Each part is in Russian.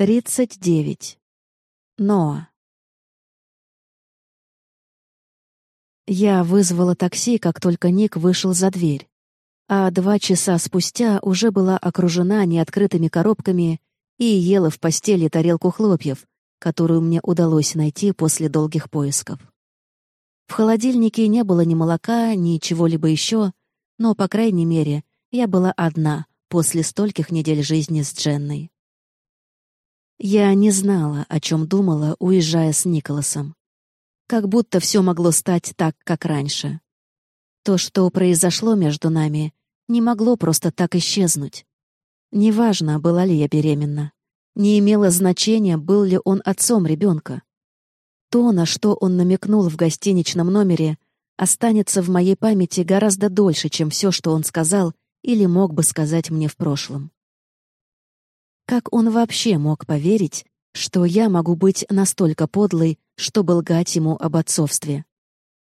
Тридцать девять. Ноа. Я вызвала такси, как только Ник вышел за дверь. А два часа спустя уже была окружена неоткрытыми коробками и ела в постели тарелку хлопьев, которую мне удалось найти после долгих поисков. В холодильнике не было ни молока, ни чего-либо еще, но, по крайней мере, я была одна после стольких недель жизни с Дженной. Я не знала, о чем думала, уезжая с Николасом. Как будто все могло стать так, как раньше. То, что произошло между нами, не могло просто так исчезнуть. Неважно, была ли я беременна. Не имело значения, был ли он отцом ребенка. То, на что он намекнул в гостиничном номере, останется в моей памяти гораздо дольше, чем все, что он сказал или мог бы сказать мне в прошлом. Как он вообще мог поверить, что я могу быть настолько подлой, чтобы лгать ему об отцовстве?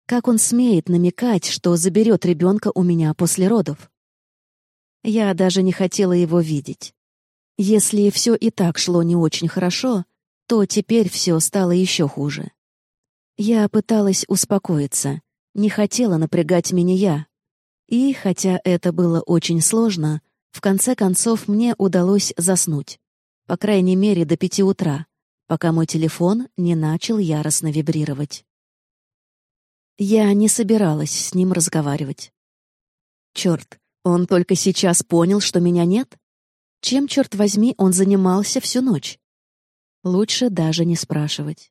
Как он смеет намекать, что заберет ребенка у меня после родов? Я даже не хотела его видеть. Если все и так шло не очень хорошо, то теперь все стало еще хуже. Я пыталась успокоиться, не хотела напрягать меня. И, хотя это было очень сложно, в конце концов, мне удалось заснуть. По крайней мере, до пяти утра, пока мой телефон не начал яростно вибрировать. Я не собиралась с ним разговаривать. Черт, он только сейчас понял, что меня нет? Чем, черт возьми, он занимался всю ночь? Лучше даже не спрашивать.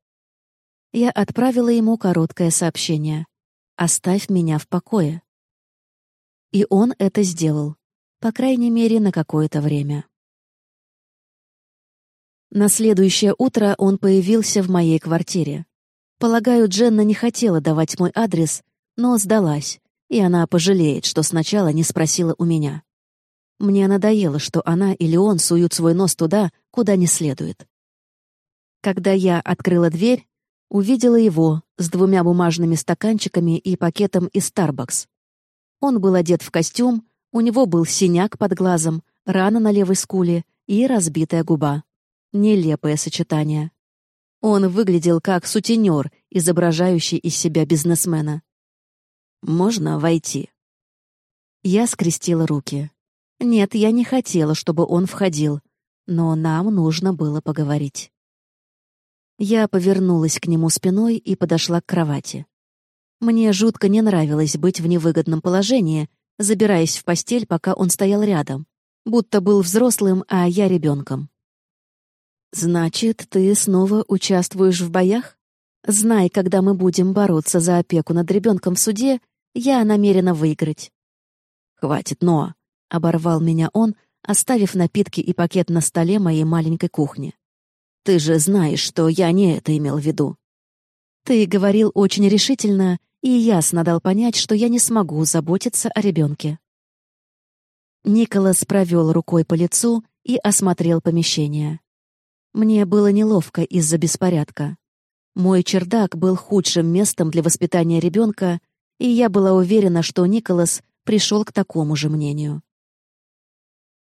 Я отправила ему короткое сообщение. «Оставь меня в покое». И он это сделал по крайней мере, на какое-то время. На следующее утро он появился в моей квартире. Полагаю, Дженна не хотела давать мой адрес, но сдалась, и она пожалеет, что сначала не спросила у меня. Мне надоело, что она или он суют свой нос туда, куда не следует. Когда я открыла дверь, увидела его с двумя бумажными стаканчиками и пакетом из Starbucks. Он был одет в костюм, у него был синяк под глазом, рана на левой скуле и разбитая губа. Нелепое сочетание. Он выглядел как сутенер, изображающий из себя бизнесмена. «Можно войти?» Я скрестила руки. Нет, я не хотела, чтобы он входил, но нам нужно было поговорить. Я повернулась к нему спиной и подошла к кровати. Мне жутко не нравилось быть в невыгодном положении, забираясь в постель, пока он стоял рядом, будто был взрослым, а я ребенком. «Значит, ты снова участвуешь в боях? Знай, когда мы будем бороться за опеку над ребенком в суде, я намерена выиграть». «Хватит, Ноа», — оборвал меня он, оставив напитки и пакет на столе моей маленькой кухни. «Ты же знаешь, что я не это имел в виду». «Ты говорил очень решительно и ясно дал понять, что я не смогу заботиться о ребенке. Николас провел рукой по лицу и осмотрел помещение. Мне было неловко из-за беспорядка. Мой чердак был худшим местом для воспитания ребенка, и я была уверена, что Николас пришел к такому же мнению.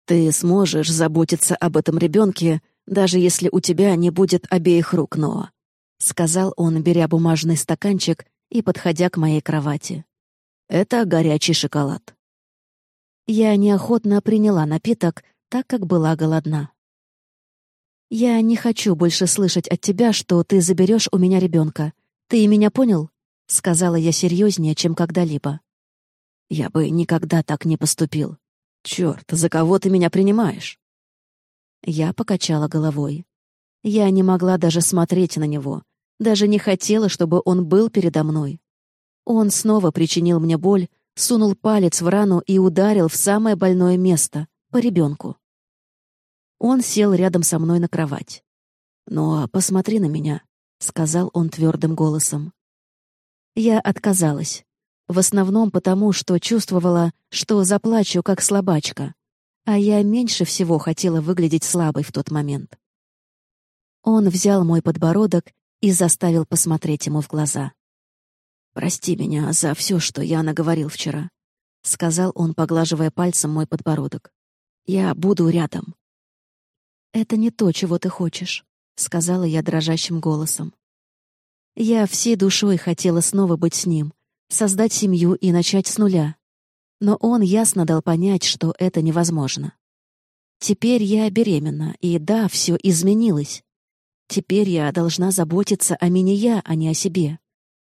«Ты сможешь заботиться об этом ребенке, даже если у тебя не будет обеих рук, Ноа», — сказал он, беря бумажный стаканчик и подходя к моей кровати. «Это горячий шоколад». Я неохотно приняла напиток, так как была голодна. «Я не хочу больше слышать от тебя, что ты заберешь у меня ребенка. Ты меня понял?» — сказала я серьезнее, чем когда-либо. «Я бы никогда так не поступил. Черт, за кого ты меня принимаешь?» Я покачала головой. Я не могла даже смотреть на него, даже не хотела, чтобы он был передо мной. Он снова причинил мне боль, сунул палец в рану и ударил в самое больное место, по ребенку. Он сел рядом со мной на кровать. «Ну, а посмотри на меня», — сказал он твердым голосом. Я отказалась. В основном потому, что чувствовала, что заплачу, как слабачка. А я меньше всего хотела выглядеть слабой в тот момент. Он взял мой подбородок и заставил посмотреть ему в глаза. «Прости меня за все, что я наговорил вчера», — сказал он, поглаживая пальцем мой подбородок. «Я буду рядом». «Это не то, чего ты хочешь», — сказала я дрожащим голосом. Я всей душой хотела снова быть с ним, создать семью и начать с нуля. Но он ясно дал понять, что это невозможно. Теперь я беременна, и да, все изменилось. Теперь я должна заботиться о меня я, а не о себе.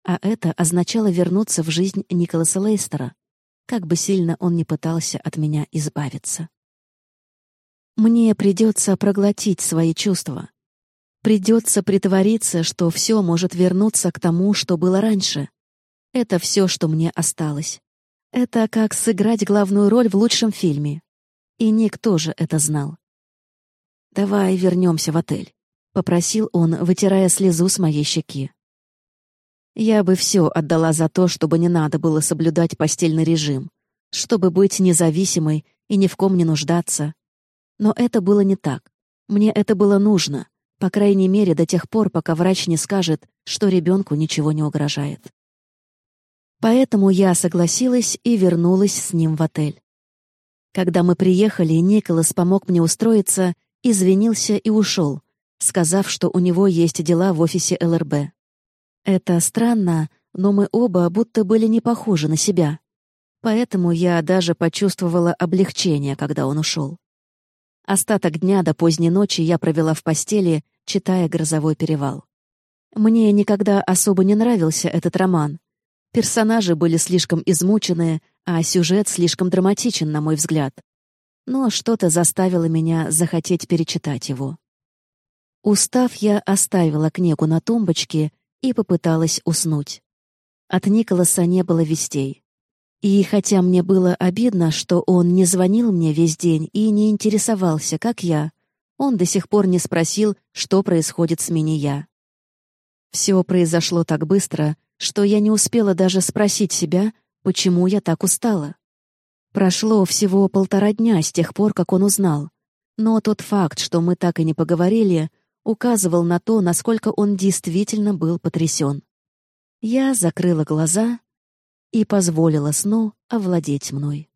А это означало вернуться в жизнь Николаса Лейстера, как бы сильно он ни пытался от меня избавиться. Мне придется проглотить свои чувства. Придется притвориться, что все может вернуться к тому, что было раньше. Это все, что мне осталось. Это как сыграть главную роль в лучшем фильме. И Ник тоже это знал. «Давай вернемся в отель», — попросил он, вытирая слезу с моей щеки. Я бы все отдала за то, чтобы не надо было соблюдать постельный режим, чтобы быть независимой и ни в ком не нуждаться. Но это было не так. Мне это было нужно, по крайней мере, до тех пор, пока врач не скажет, что ребенку ничего не угрожает. Поэтому я согласилась и вернулась с ним в отель. Когда мы приехали, Николас помог мне устроиться, извинился и ушел, сказав, что у него есть дела в офисе ЛРБ. Это странно, но мы оба будто были не похожи на себя. Поэтому я даже почувствовала облегчение, когда он ушел. Остаток дня до поздней ночи я провела в постели, читая «Грозовой перевал». Мне никогда особо не нравился этот роман. Персонажи были слишком измучены, а сюжет слишком драматичен, на мой взгляд. Но что-то заставило меня захотеть перечитать его. Устав, я оставила книгу на тумбочке и попыталась уснуть. От Николаса не было вестей. И хотя мне было обидно, что он не звонил мне весь день и не интересовался, как я, он до сих пор не спросил, что происходит с меня. Все произошло так быстро, что я не успела даже спросить себя, почему я так устала. Прошло всего полтора дня с тех пор, как он узнал. Но тот факт, что мы так и не поговорили, указывал на то, насколько он действительно был потрясен. Я закрыла глаза и позволила сну овладеть мной.